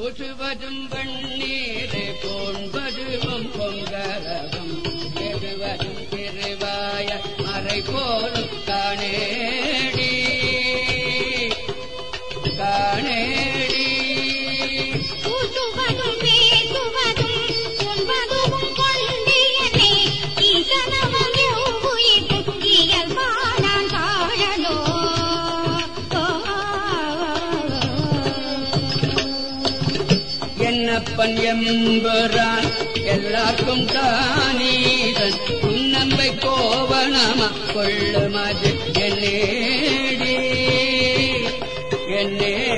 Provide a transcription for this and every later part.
புசுவதும் வெண்ணீரை போன்பதுவும் பொங்கரவும் பெறுவதும் திருவாய மறை போலும் தானே. என்னப்பன் எல்லாருக்கும் தானீதன். உன்னம்பை கோவனமா கொள்ளுமது என்னேடி என்னே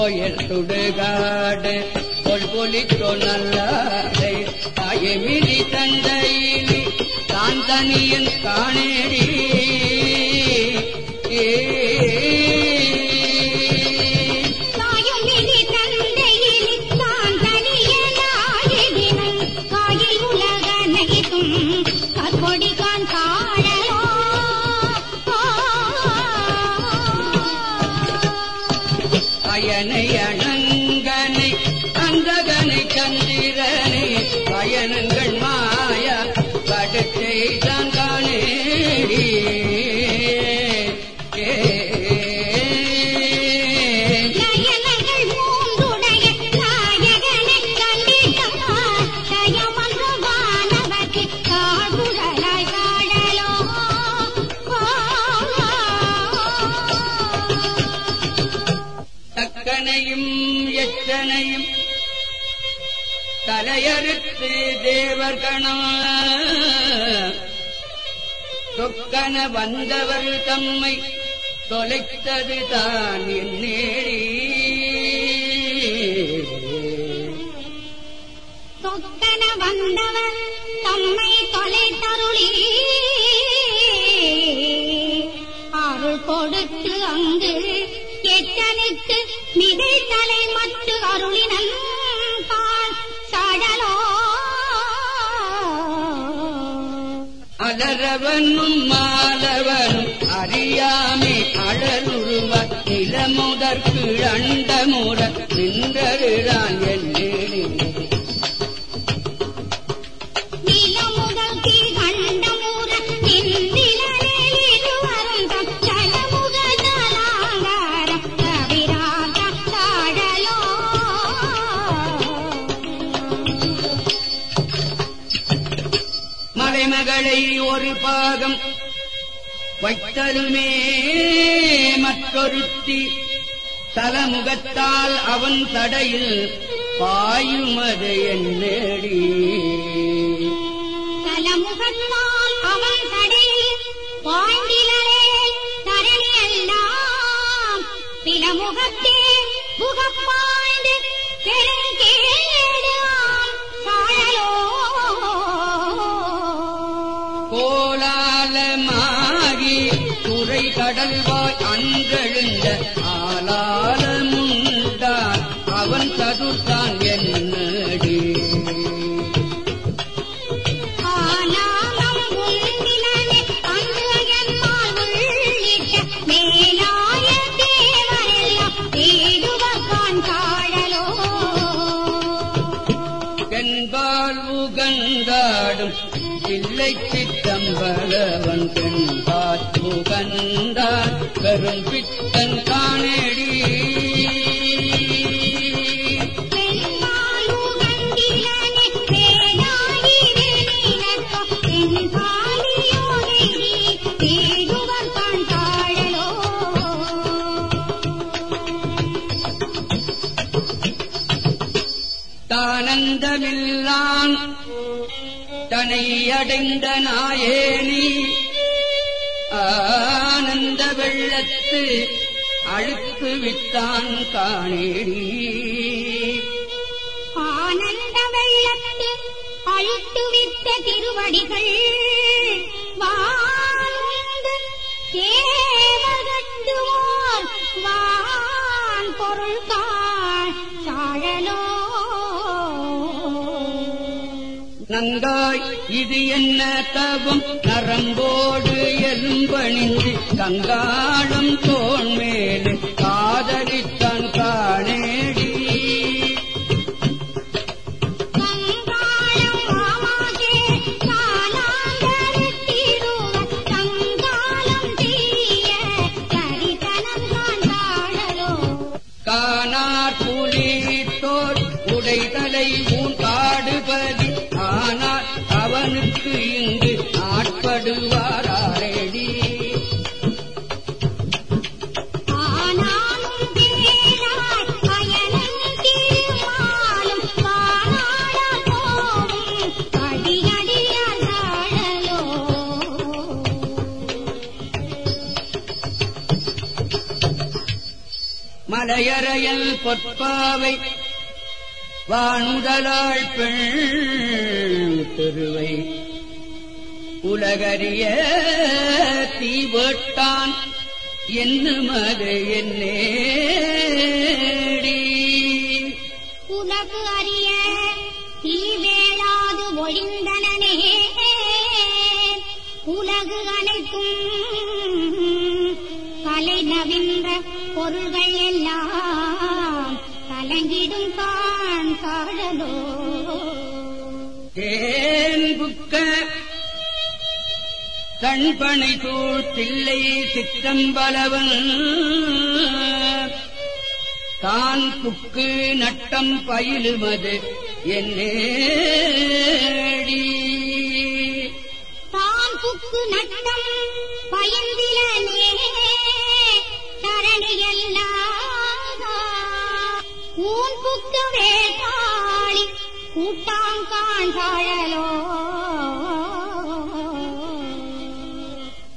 கோயில் சுடுகாடு கொள்பொலித்தோ நல்லாரை தாயமிழி தந்தையிலி தான் தனியன் காணேடி தக்கனையும் எத்தனையும் தலையறுத்து தேவர்கணம் தொக்கன வந்தவர் தம்மை தொலைத்தது தான் என்னேடி சொக்கன வந்தவர் தம்மை தொலைத்தருளி. அருள் கொடுத்து அங்கு எத்தனுக்கு மிகை மட்டு அருளினன் தான் அலரவனும் மாலவன் மகளை ஒரு பாகம் வைத்தலுமே மற்றொருத்தி. தலமுகத்தால் அவன் தடையில் பாயுமது என்னடி தலமுகத்தால் அவன் தடையில் பாய்ந்திலே தரணி எல்லாம். பிலமுகத்தே புகப்பாய்ந்து பெருங்கேடாம் கடல்வாய் அன்றெழுந்த ஆலாலமுண்டான் அவன் சதுர்தான் என்னடி? உகந்தாடும் இல்லை சித்தம்பலவன் தென்பால் உகந்தார் பெரும் பித்தன் காணேடி. பெண்மாலுகண்டிலனே வேலாயிரேனினக்கோ தென்பாலியோனேடி தானந்தமில்லான் தனை அடைந்த நாயேனி ஆனந்த வெள்ளத்து அழுத்து வித்தான் காணேடி. ஆனந்த வெள்ளத்து அழுத்து வித்த திருவடிகள் வானுந்து தேவகட்டுவோர் வான் பொருள் காழலோ நங்காய் இது என்ன தவம்? நரம்போடு எலும்பணிந்து கங்காளம் தோன்மேலே. மலையறையல் பொற்பாவை வாணுதலாள் பெண் திருவை உலகறிய தீவட்டான் என்னுமது என்னேடி உலகு அறிய தீவேளாது ஒழிந்தனனே பொருள்கள் எல்லாம் கலங்கிடும் கான் காடலோ. தேன் புக்க தன்பனை சூழ் தில்லை சிற்றம்பலவன் தான் புக்கு நட்டம் பயிலுமது என்னேடி தான் புக்கு நட்டம் பயந்திலனே கூட்டாங்கான்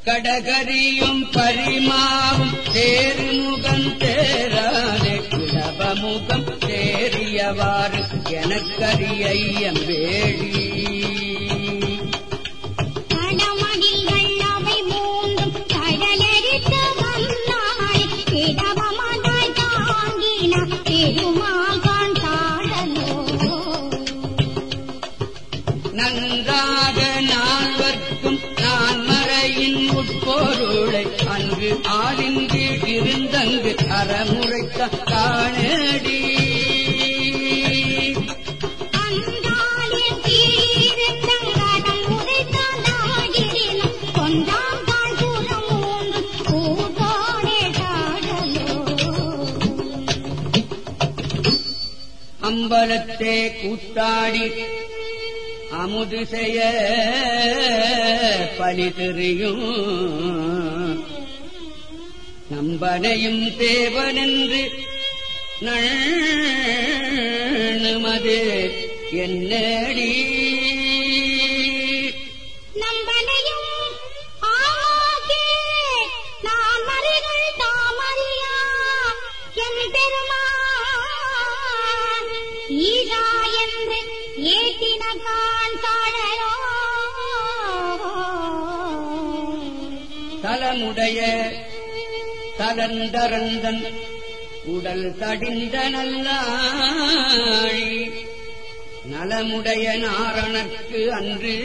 கடகரியும் பரிமாவும் தேருமுகம் தேரானே குலபமுகம் தேறியவாறு எனக்கரியையம் வேடி கூட்டோடே சாழலோ அம்பலத்தே கூத்தாடி அமுது செய்ய பலி தெரியும். நம்பனையும் தேவனென்று நண்ணுமது என்னடி? நம்பனையும் ஈரா என்று ஏத்தின கான் சாழலோ தலமுடைய தலந்தரந்தன் உடல் தடிந்த நல்லாழி நலமுடைய நாரணற்கு அன்று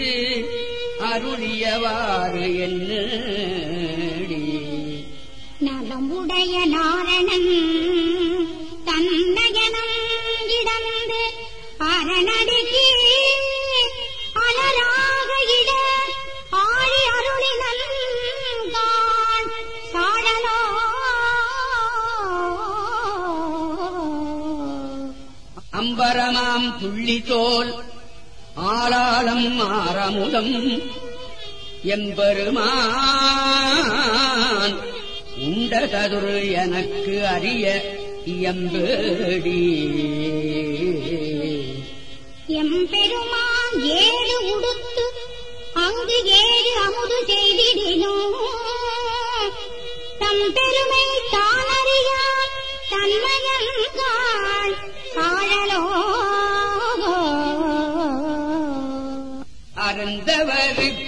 அருளியவாறு என்ன நலமுடைய நாரணன் அமுதம் எம்பெருமான் உண்ட கதுரு எனக்கு அறிய எம்பேடி எம்பெருமான் ஏழு உடுத்து அங்கு ஏழு அமுது செய்திடினும் தம் பெருமை தானறியான் தன்மையன்கான் காழலோ அருந்தவருக்கு